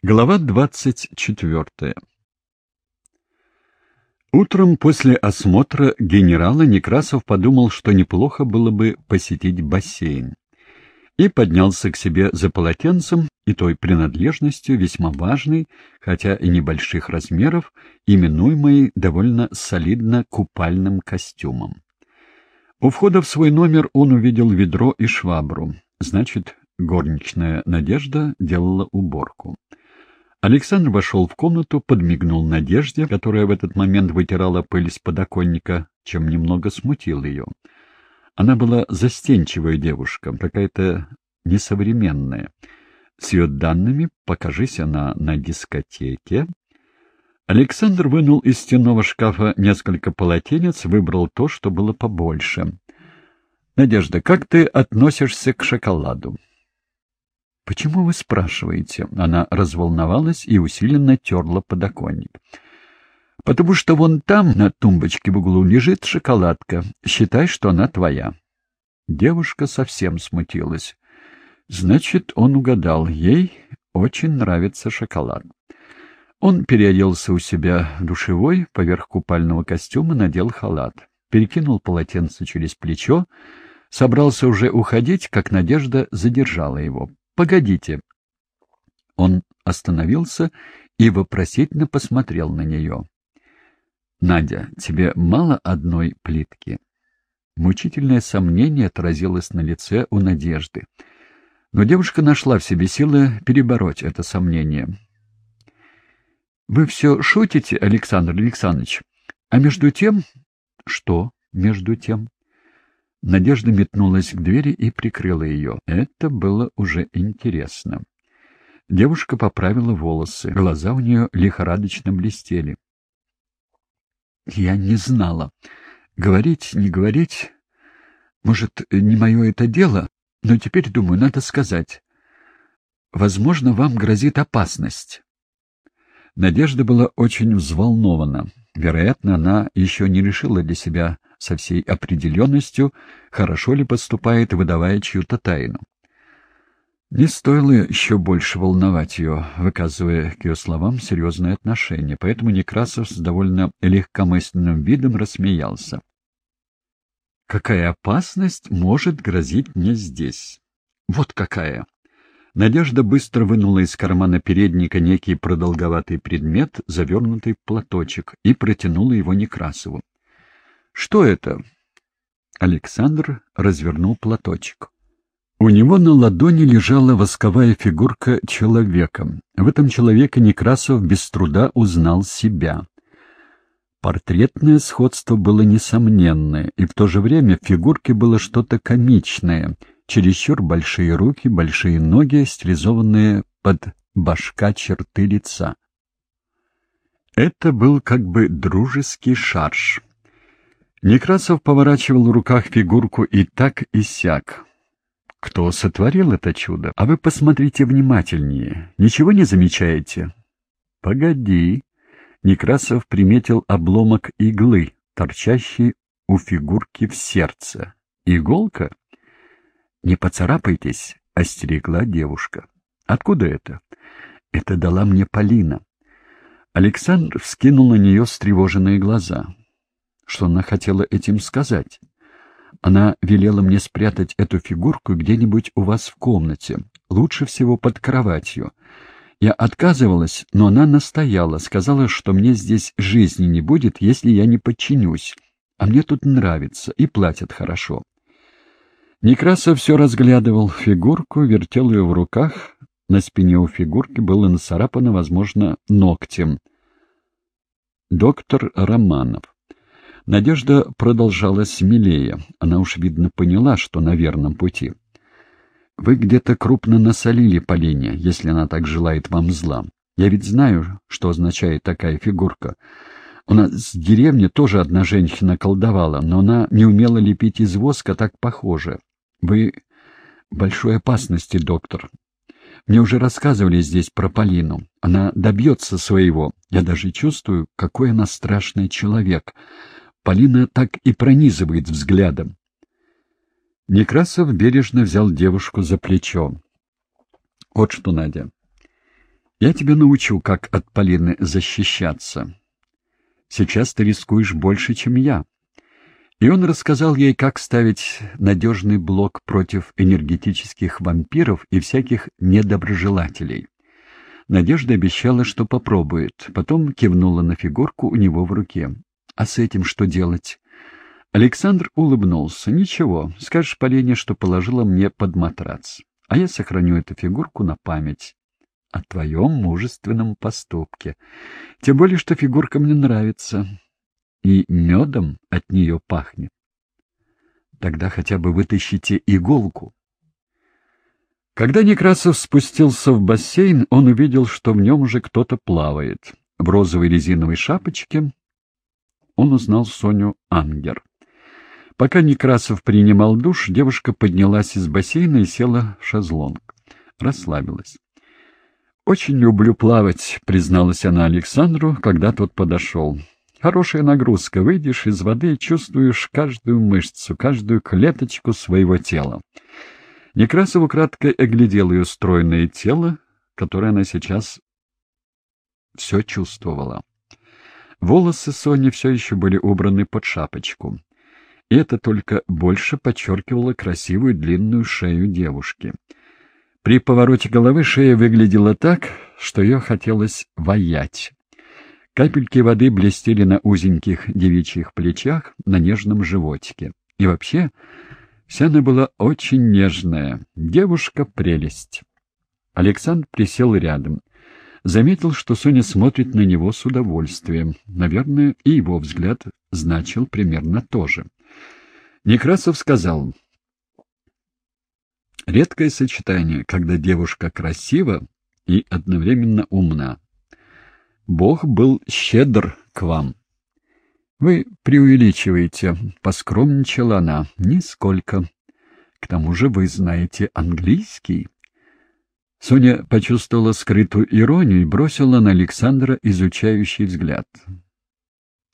Глава двадцать четвертая Утром после осмотра генерала Некрасов подумал, что неплохо было бы посетить бассейн, и поднялся к себе за полотенцем и той принадлежностью весьма важной, хотя и небольших размеров, именуемой довольно солидно купальным костюмом. У входа в свой номер он увидел ведро и швабру, значит, горничная Надежда делала уборку. Александр вошел в комнату, подмигнул Надежде, которая в этот момент вытирала пыль с подоконника, чем немного смутил ее. Она была застенчивая девушка, какая-то несовременная. С ее данными, покажись она на дискотеке. Александр вынул из стенного шкафа несколько полотенец, выбрал то, что было побольше. — Надежда, как ты относишься к шоколаду? «Почему вы спрашиваете?» Она разволновалась и усиленно терла подоконник. «Потому что вон там, на тумбочке в углу, лежит шоколадка. Считай, что она твоя». Девушка совсем смутилась. Значит, он угадал. Ей очень нравится шоколад. Он переоделся у себя в душевой, поверх купального костюма надел халат, перекинул полотенце через плечо, собрался уже уходить, как Надежда задержала его. Погодите. Он остановился и вопросительно посмотрел на нее. «Надя, тебе мало одной плитки?» Мучительное сомнение отразилось на лице у Надежды. Но девушка нашла в себе силы перебороть это сомнение. «Вы все шутите, Александр Александрович? А между тем...» «Что между тем?» Надежда метнулась к двери и прикрыла ее. Это было уже интересно. Девушка поправила волосы. Глаза у нее лихорадочно блестели. «Я не знала. Говорить, не говорить... Может, не мое это дело, но теперь, думаю, надо сказать. Возможно, вам грозит опасность». Надежда была очень взволнована. Вероятно, она еще не решила для себя со всей определенностью, хорошо ли поступает, выдавая чью-то тайну. Не стоило еще больше волновать ее, выказывая к ее словам серьезное отношение, поэтому Некрасов с довольно легкомысленным видом рассмеялся. «Какая опасность может грозить мне здесь? Вот какая!» Надежда быстро вынула из кармана передника некий продолговатый предмет, завернутый в платочек, и протянула его Некрасову. «Что это?» Александр развернул платочек. У него на ладони лежала восковая фигурка человека. В этом человеке Некрасов без труда узнал себя. Портретное сходство было несомненное, и в то же время в фигурке было что-то комичное, чересчур большие руки, большие ноги, стилизованные под башка черты лица. Это был как бы дружеский шарж. Некрасов поворачивал в руках фигурку и так и сяк. Кто сотворил это чудо? А вы посмотрите внимательнее. Ничего не замечаете? Погоди. Некрасов приметил обломок иглы, торчащий у фигурки в сердце. Иголка? Не поцарапайтесь, остерегла девушка. Откуда это? Это дала мне Полина. Александр вскинул на нее встревоженные глаза. Что она хотела этим сказать? Она велела мне спрятать эту фигурку где-нибудь у вас в комнате, лучше всего под кроватью. Я отказывалась, но она настояла, сказала, что мне здесь жизни не будет, если я не подчинюсь. А мне тут нравится и платят хорошо. Некрасов все разглядывал фигурку, вертел ее в руках. На спине у фигурки было нацарапано, возможно, ногтем. Доктор Романов. Надежда продолжала смелее. Она уж, видно, поняла, что на верном пути. «Вы где-то крупно насолили Полине, если она так желает вам зла. Я ведь знаю, что означает такая фигурка. У нас в деревне тоже одна женщина колдовала, но она не умела лепить из воска так похоже. Вы в большой опасности, доктор. Мне уже рассказывали здесь про Полину. Она добьется своего. Я даже чувствую, какой она страшный человек». Полина так и пронизывает взглядом. Некрасов бережно взял девушку за плечо. — Вот что, Надя, Я тебя научу, как от Полины защищаться. Сейчас ты рискуешь больше, чем я. И он рассказал ей, как ставить надежный блок против энергетических вампиров и всяких недоброжелателей. Надежда обещала, что попробует, потом кивнула на фигурку у него в руке. «А с этим что делать?» Александр улыбнулся. «Ничего, скажешь Полине, что положила мне под матрац, а я сохраню эту фигурку на память о твоем мужественном поступке. Тем более, что фигурка мне нравится, и медом от нее пахнет. Тогда хотя бы вытащите иголку. Когда Некрасов спустился в бассейн, он увидел, что в нем уже кто-то плавает. В розовой резиновой шапочке он узнал Соню Ангер. Пока Некрасов принимал душ, девушка поднялась из бассейна и села в шезлонг. Расслабилась. «Очень люблю плавать», — призналась она Александру, когда тот подошел. «Хорошая нагрузка. Выйдешь из воды и чувствуешь каждую мышцу, каждую клеточку своего тела». Некрасов украдкой оглядел ее стройное тело, которое она сейчас все чувствовала. Волосы Сони все еще были убраны под шапочку. И это только больше подчеркивало красивую длинную шею девушки. При повороте головы шея выглядела так, что ее хотелось воять. Капельки воды блестели на узеньких девичьих плечах, на нежном животике. И вообще, вся она была очень нежная. Девушка-прелесть. Александр присел рядом. Заметил, что Соня смотрит на него с удовольствием. Наверное, и его взгляд значил примерно то же. Некрасов сказал, Редкое сочетание, когда девушка красива и одновременно умна. Бог был щедр к вам. Вы преувеличиваете, поскромничала она, нисколько. К тому же вы знаете английский. Соня почувствовала скрытую иронию и бросила на Александра изучающий взгляд.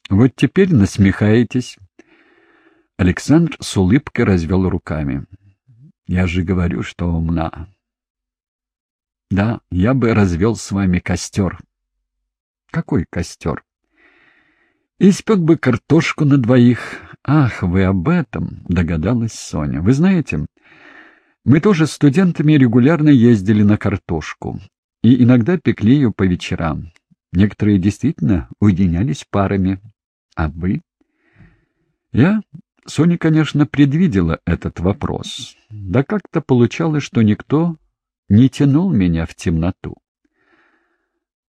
«Вот теперь насмехаетесь». Александр с улыбкой развел руками. Я же говорю, что умна. Да, я бы развел с вами костер. Какой костер? Испек бы картошку на двоих. Ах, вы об этом, догадалась Соня. Вы знаете, мы тоже студентами регулярно ездили на картошку. И иногда пекли ее по вечерам. Некоторые действительно уединялись парами. А вы? Я Соня, конечно, предвидела этот вопрос. Да как-то получалось, что никто не тянул меня в темноту.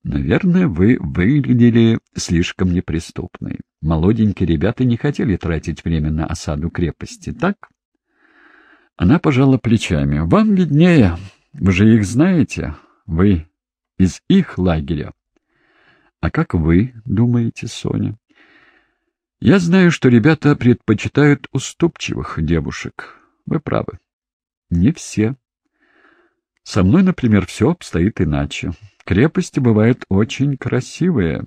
Наверное, вы выглядели слишком неприступной. Молоденькие ребята не хотели тратить время на осаду крепости, так? Она пожала плечами. Вам виднее. Вы же их знаете. Вы из их лагеря. А как вы думаете, Соня? Я знаю, что ребята предпочитают уступчивых девушек. Вы правы. Не все. Со мной, например, все обстоит иначе. Крепости бывают очень красивые.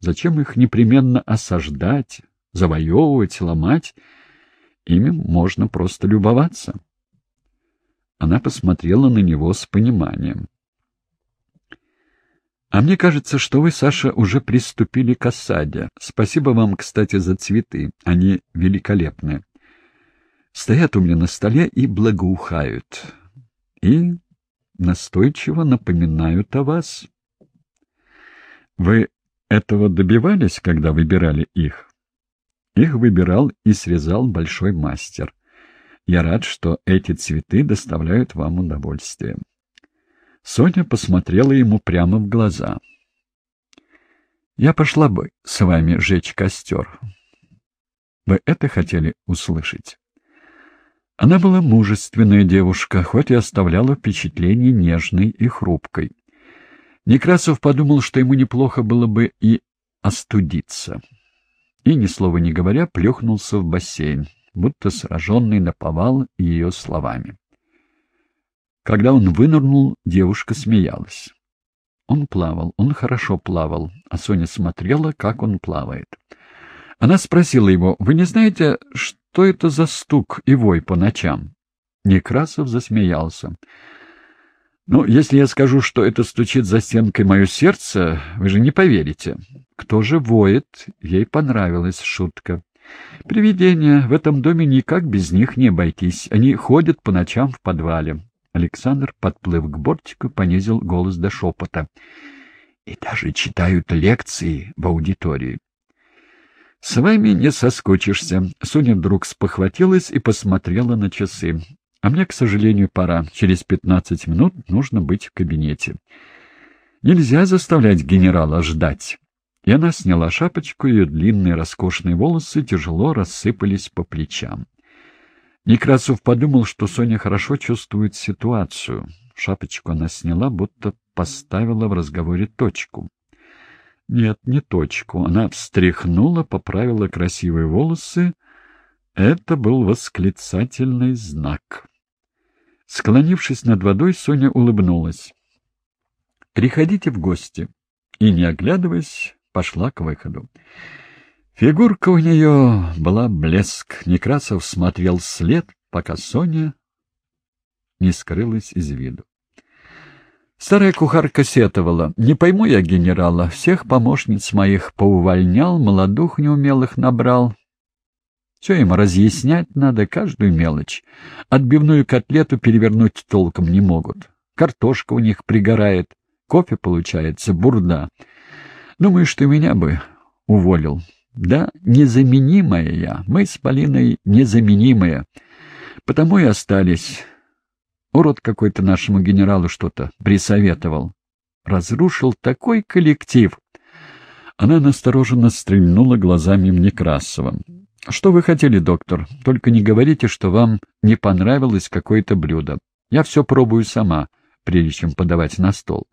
Зачем их непременно осаждать, завоевывать, ломать? Ими можно просто любоваться. Она посмотрела на него с пониманием. А мне кажется, что вы, Саша, уже приступили к осаде. Спасибо вам, кстати, за цветы. Они великолепны. Стоят у меня на столе и благоухают. И настойчиво напоминают о вас. Вы этого добивались, когда выбирали их? Их выбирал и срезал большой мастер. Я рад, что эти цветы доставляют вам удовольствие. Соня посмотрела ему прямо в глаза. «Я пошла бы с вами жечь костер. Вы это хотели услышать?» Она была мужественная девушка, хоть и оставляла впечатление нежной и хрупкой. Некрасов подумал, что ему неплохо было бы и остудиться. И, ни слова не говоря, плюхнулся в бассейн, будто сраженный наповал ее словами. Когда он вынырнул, девушка смеялась. Он плавал, он хорошо плавал, а Соня смотрела, как он плавает. Она спросила его, «Вы не знаете, что это за стук и вой по ночам?» Некрасов засмеялся. Ну, если я скажу, что это стучит за стенкой мое сердце, вы же не поверите. Кто же воет? Ей понравилась шутка. Привидения. В этом доме никак без них не обойтись. Они ходят по ночам в подвале. Александр, подплыв к бортику, понизил голос до шепота. И даже читают лекции в аудитории. «С вами не соскучишься». Соня вдруг спохватилась и посмотрела на часы. А мне, к сожалению, пора. Через пятнадцать минут нужно быть в кабинете. Нельзя заставлять генерала ждать. И она сняла шапочку, ее длинные роскошные волосы тяжело рассыпались по плечам. Некрасов подумал, что Соня хорошо чувствует ситуацию. Шапочку она сняла, будто поставила в разговоре точку. Нет, не точку. Она встряхнула, поправила красивые волосы. Это был восклицательный знак. Склонившись над водой, Соня улыбнулась. «Приходите в гости». И, не оглядываясь, пошла к выходу. Фигурка у нее была блеск. Некрасов смотрел след, пока Соня не скрылась из виду. Старая кухарка сетовала. «Не пойму я генерала. Всех помощниц моих поувольнял, молодух неумелых набрал. Все им разъяснять надо, каждую мелочь. Отбивную котлету перевернуть толком не могут. Картошка у них пригорает, кофе получается, бурда. Думаю, что меня бы уволил. Да, незаменимая я. Мы с Полиной незаменимые. Потому и остались. Урод какой-то нашему генералу что-то присоветовал. Разрушил такой коллектив. Она настороженно стрельнула глазами в Некрасова. «Что вы хотели, доктор? Только не говорите, что вам не понравилось какое-то блюдо. Я все пробую сама, прежде чем подавать на стол».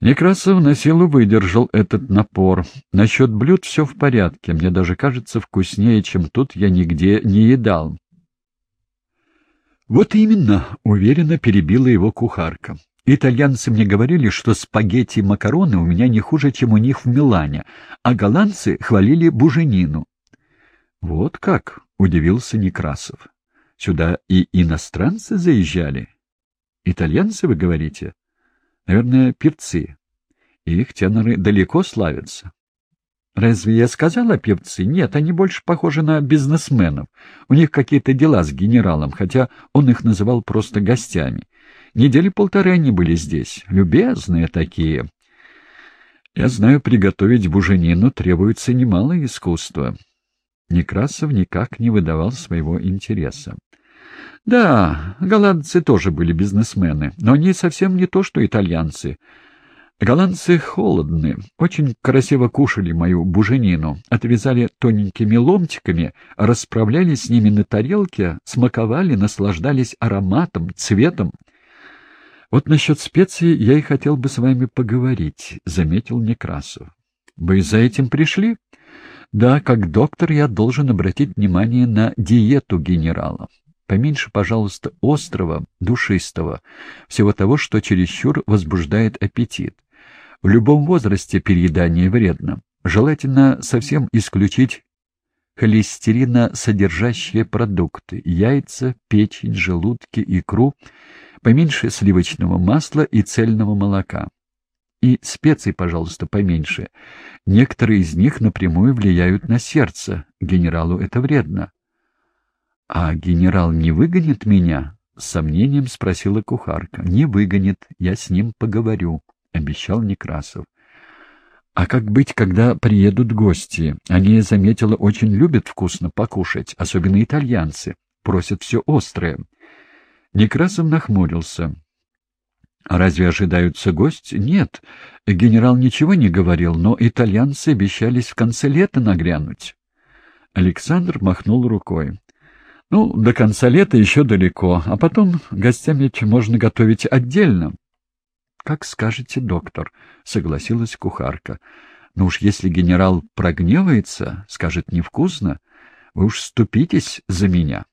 Некрасов на силу выдержал этот напор. Насчет блюд все в порядке. Мне даже кажется вкуснее, чем тут я нигде не едал. Вот именно, уверенно перебила его кухарка. Итальянцы мне говорили, что спагетти и макароны у меня не хуже, чем у них в Милане, а голландцы хвалили буженину. — Вот как? — удивился Некрасов. — Сюда и иностранцы заезжали? — Итальянцы, вы говорите? — Наверное, певцы. Их теноры далеко славятся. Разве я сказала певцы? Нет, они больше похожи на бизнесменов. У них какие-то дела с генералом, хотя он их называл просто гостями. Недели полторы они были здесь. Любезные такие. Я знаю, приготовить буженину требуется немало искусства. Некрасов никак не выдавал своего интереса. Да, голландцы тоже были бизнесмены, но они совсем не то, что итальянцы. Голландцы холодны, очень красиво кушали мою буженину, отрезали тоненькими ломтиками, расправляли с ними на тарелке, смаковали, наслаждались ароматом, цветом. «Вот насчет специй я и хотел бы с вами поговорить», — заметил Некрасов. «Вы за этим пришли?» «Да, как доктор я должен обратить внимание на диету генерала. Поменьше, пожалуйста, острого, душистого, всего того, что чересчур возбуждает аппетит. В любом возрасте переедание вредно. Желательно совсем исключить холестериносодержащие продукты – яйца, печень, желудки, икру – поменьше сливочного масла и цельного молока. И специй, пожалуйста, поменьше. Некоторые из них напрямую влияют на сердце. Генералу это вредно. — А генерал не выгонит меня? — с сомнением спросила кухарка. — Не выгонит, я с ним поговорю, — обещал Некрасов. — А как быть, когда приедут гости? Они, заметила, очень любят вкусно покушать, особенно итальянцы. Просят все острое. Некрасов нахмурился. «А разве ожидаются гости?» «Нет, генерал ничего не говорил, но итальянцы обещались в конце лета нагрянуть». Александр махнул рукой. «Ну, до конца лета еще далеко, а потом гостям ведь можно готовить отдельно». «Как скажете, доктор», — согласилась кухарка. «Но уж если генерал прогневается, скажет невкусно, вы уж ступитесь за меня».